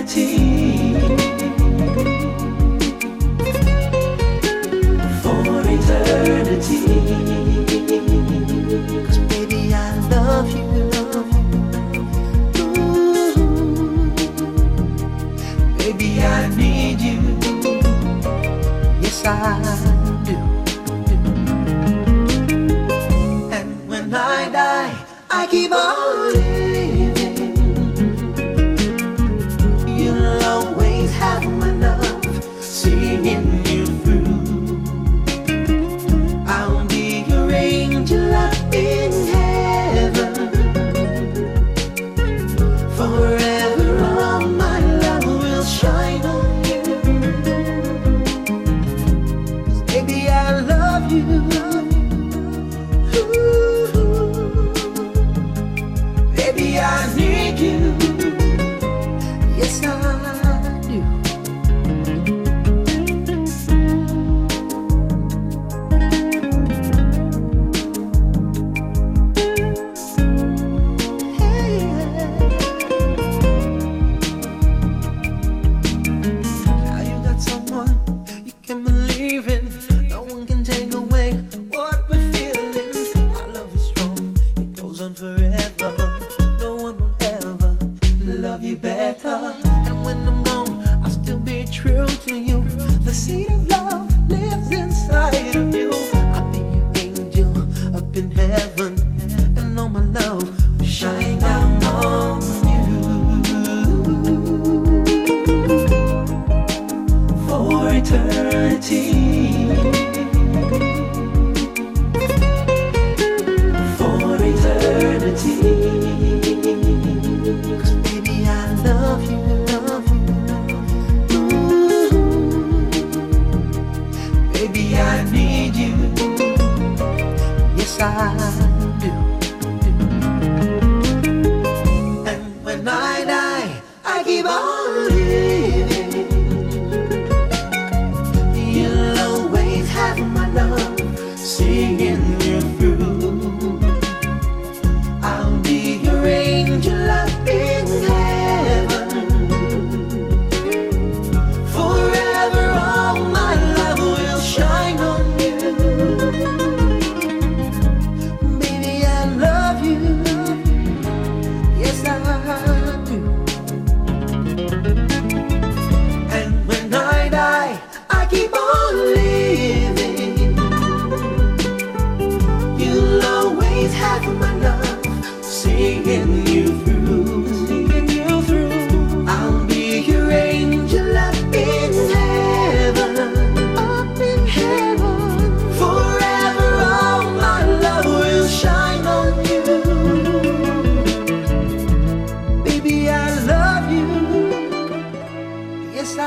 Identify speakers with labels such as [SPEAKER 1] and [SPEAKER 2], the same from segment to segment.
[SPEAKER 1] For eternity. Cause baby, I love you. Baby, I need you. Yes, I do. And when I die, I keep on you. Better. And when I'm gone, I'll still be true to you. The seed of love lives inside of you. I'll be your angel up in heaven, and all my love will shine down on you for eternity. For eternity.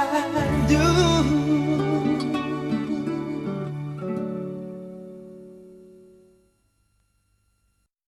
[SPEAKER 1] I do.